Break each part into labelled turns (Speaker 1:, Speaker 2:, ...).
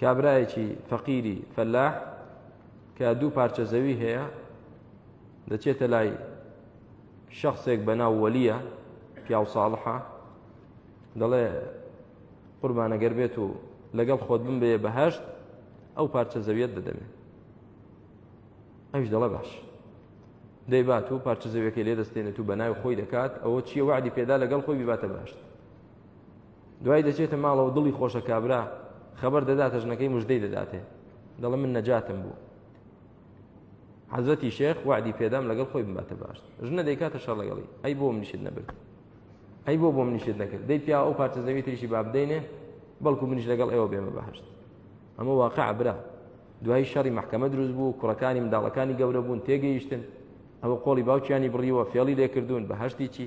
Speaker 1: کابرایەکی فەقیری فەلاح کە دوو پارچە زەوی هەیە دەچێتە لای شخصێک بە ناو وەلیە پیاو ساڵحە دەڵێ قوربانەگەر بێت و لەگەڵ خۆت بم بێ بەهشت ئەو پارچە زەویت دەدەمێ ئەوش دەڵێ باش دەیبات و پارچە زەویەکەی لێ دەستێنێت و بە ناوی خۆی دەکات ئەوە چیە وعدی پێدا لەگەڵ خۆی بیباتە باشت دوای دەچێتە ماڵەوە دڵی خۆشە کابرا خەبەر دەداتە ژنەکەی مژدەی دەداتێ دەڵێ من نەجاتم بوو حەزەتی شێخ وعدی پێدام لەگەڵ خۆی بباتە باش ژنە دەیکاتە شەڕ لەگەڵی ئەی بۆ منیشت نەبرد ئەی بۆ بۆ منیشت نەکرد دەی پیا ئەو پارچە زەوی تریشی بابدەینێ بەڵکو منیش لەگەڵ ئێوە بێمە بەهشت ئەمە واقع برا دوای شەڕی محکەمە دروست بوو کوڕەکانی منداڵەکانی گەورە بوون تێگەیشتن ئەوە قۆڵی باوکیانی بڕیوە فێڵی لێکردوون بە هەشتی چی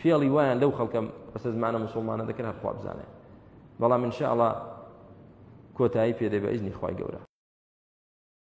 Speaker 1: فێڵی وایان لەو خەڵکە بەسە زمانە مسلمانە دەکەن هەر خوا بزانێ بەڵام انشاءڵا کۆتایی پێدە بە ئیزنی خوای گەورە